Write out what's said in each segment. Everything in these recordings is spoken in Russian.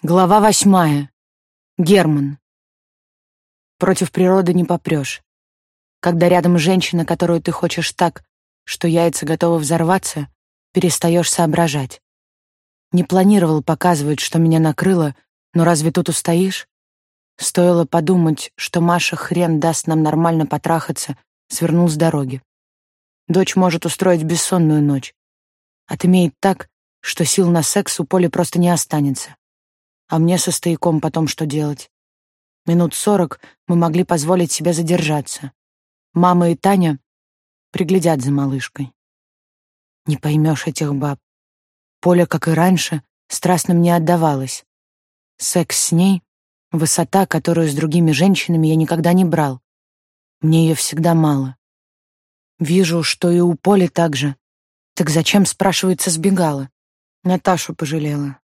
Глава восьмая. Герман. Против природы не попрешь. Когда рядом женщина, которую ты хочешь так, что яйца готовы взорваться, перестаешь соображать. Не планировал показывать, что меня накрыло, но разве тут устоишь? Стоило подумать, что Маша хрен даст нам нормально потрахаться, свернул с дороги. Дочь может устроить бессонную ночь. Отымеет так, что сил на секс у Поли просто не останется. А мне со стояком потом что делать? Минут сорок мы могли позволить себе задержаться. Мама и Таня приглядят за малышкой. Не поймешь этих баб. Поля, как и раньше, страстно мне отдавалась. Секс с ней — высота, которую с другими женщинами я никогда не брал. Мне ее всегда мало. Вижу, что и у Поли так же. Так зачем, спрашивается, сбегала? Наташу пожалела.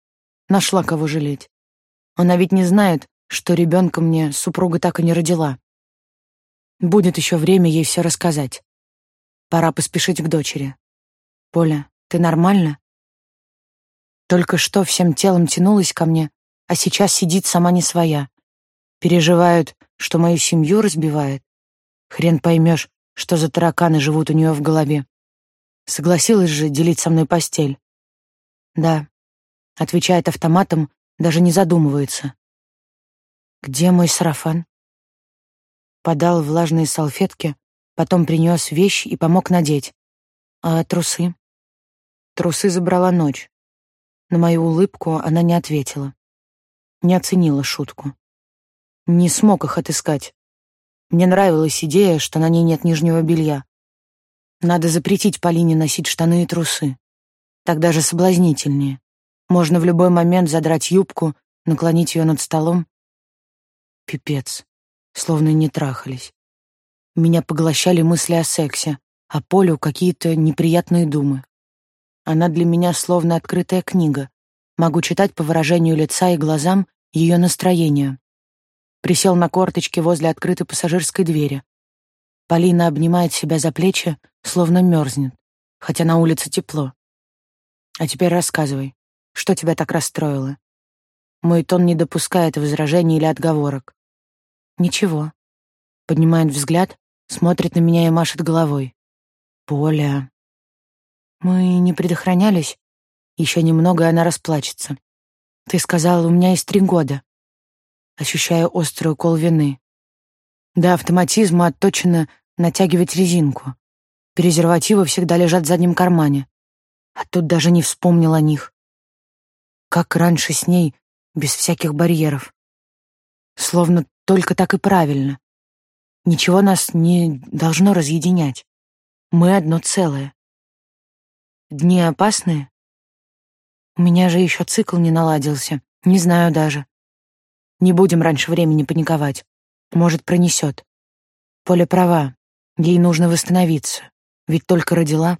Нашла кого жалеть. Она ведь не знает, что ребенка мне супруга так и не родила. Будет еще время ей все рассказать. Пора поспешить к дочери. Поля, ты нормально? Только что всем телом тянулась ко мне, а сейчас сидит сама не своя. Переживает, что мою семью разбивает. Хрен поймешь, что за тараканы живут у нее в голове. Согласилась же делить со мной постель. Да, отвечает автоматом, даже не задумывается. Где мой сарафан? Подал влажные салфетки, потом принес вещь и помог надеть. А трусы? Трусы забрала ночь. На мою улыбку она не ответила. Не оценила шутку. Не смог их отыскать. Мне нравилась идея, что на ней нет нижнего белья. Надо запретить Полине носить штаны и трусы. Так даже соблазнительнее. Можно в любой момент задрать юбку, наклонить ее над столом. Пипец. Словно не трахались. Меня поглощали мысли о сексе, а Полю какие-то неприятные думы. Она для меня словно открытая книга. Могу читать по выражению лица и глазам ее настроение. Присел на корточки возле открытой пассажирской двери. Полина обнимает себя за плечи, словно мерзнет, хотя на улице тепло. А теперь рассказывай. Что тебя так расстроило? Мой тон не допускает возражений или отговорок. Ничего. Поднимает взгляд, смотрит на меня и машет головой. Поля. Мы не предохранялись. Еще немного, и она расплачется. Ты сказала, у меня есть три года. Ощущаю острый укол вины. До автоматизма отточено натягивать резинку. Презервативы всегда лежат в заднем кармане. А тут даже не вспомнил о них как раньше с ней, без всяких барьеров. Словно только так и правильно. Ничего нас не должно разъединять. Мы одно целое. Дни опасные? У меня же еще цикл не наладился. Не знаю даже. Не будем раньше времени паниковать. Может, пронесет. Поля права. Ей нужно восстановиться. Ведь только родила.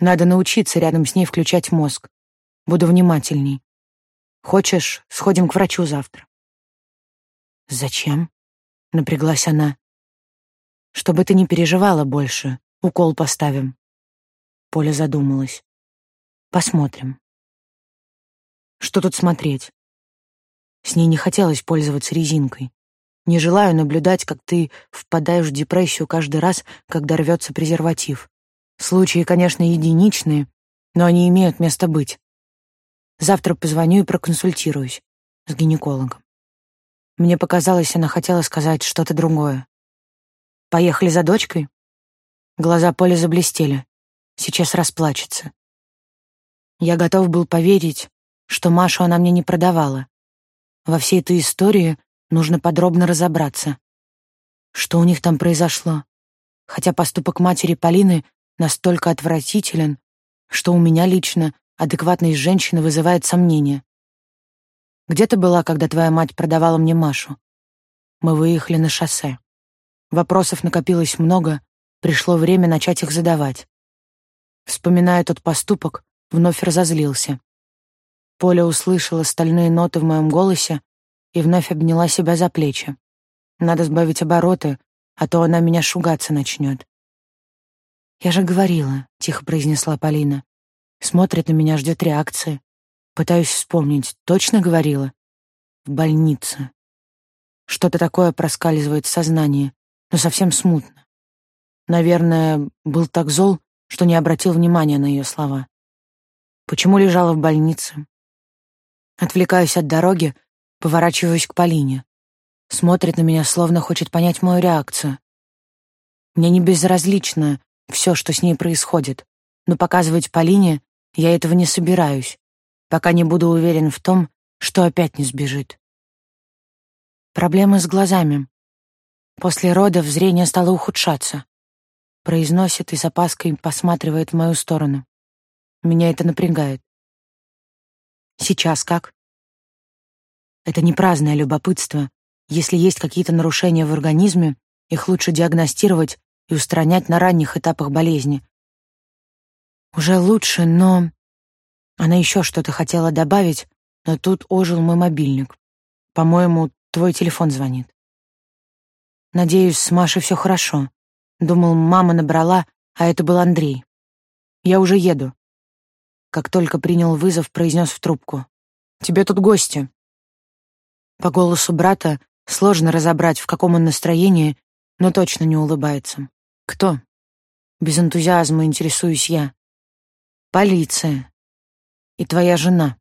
Надо научиться рядом с ней включать мозг. Буду внимательней. Хочешь, сходим к врачу завтра?» «Зачем?» — напряглась она. «Чтобы ты не переживала больше. Укол поставим». Поля задумалась. «Посмотрим». «Что тут смотреть?» С ней не хотелось пользоваться резинкой. Не желаю наблюдать, как ты впадаешь в депрессию каждый раз, когда рвется презерватив. Случаи, конечно, единичные, но они имеют место быть. Завтра позвоню и проконсультируюсь с гинекологом. Мне показалось, она хотела сказать что-то другое. Поехали за дочкой? Глаза Поли заблестели. Сейчас расплачется. Я готов был поверить, что Машу она мне не продавала. Во всей этой истории нужно подробно разобраться. Что у них там произошло? Хотя поступок матери Полины настолько отвратителен, что у меня лично адекватность женщины вызывает сомнения. Где ты была, когда твоя мать продавала мне Машу? Мы выехали на шоссе. Вопросов накопилось много, пришло время начать их задавать. Вспоминая тот поступок, вновь разозлился. Поля услышала стальные ноты в моем голосе и вновь обняла себя за плечи. Надо сбавить обороты, а то она меня шугаться начнет. «Я же говорила», — тихо произнесла Полина. Смотрит на меня, ждет реакции. Пытаюсь вспомнить, точно говорила? В больнице. Что-то такое проскальзывает в сознании, но совсем смутно. Наверное, был так зол, что не обратил внимания на ее слова. Почему лежала в больнице? Отвлекаюсь от дороги, поворачиваюсь к Полине. Смотрит на меня, словно хочет понять мою реакцию. Мне не безразлично все, что с ней происходит, но показывать Полине я этого не собираюсь, пока не буду уверен в том, что опять не сбежит. Проблемы с глазами. После родов зрение стало ухудшаться. Произносит и с опаской посматривает в мою сторону. Меня это напрягает. Сейчас как? Это не праздное любопытство. Если есть какие-то нарушения в организме, их лучше диагностировать и устранять на ранних этапах болезни. Уже лучше, но... Она еще что-то хотела добавить, но тут ожил мой мобильник. По-моему, твой телефон звонит. Надеюсь, с Машей все хорошо. Думал, мама набрала, а это был Андрей. Я уже еду. Как только принял вызов, произнес в трубку. «Тебе тут гости». По голосу брата сложно разобрать, в каком он настроении, но точно не улыбается. «Кто?» Без энтузиазма интересуюсь я. «Полиция. И твоя жена».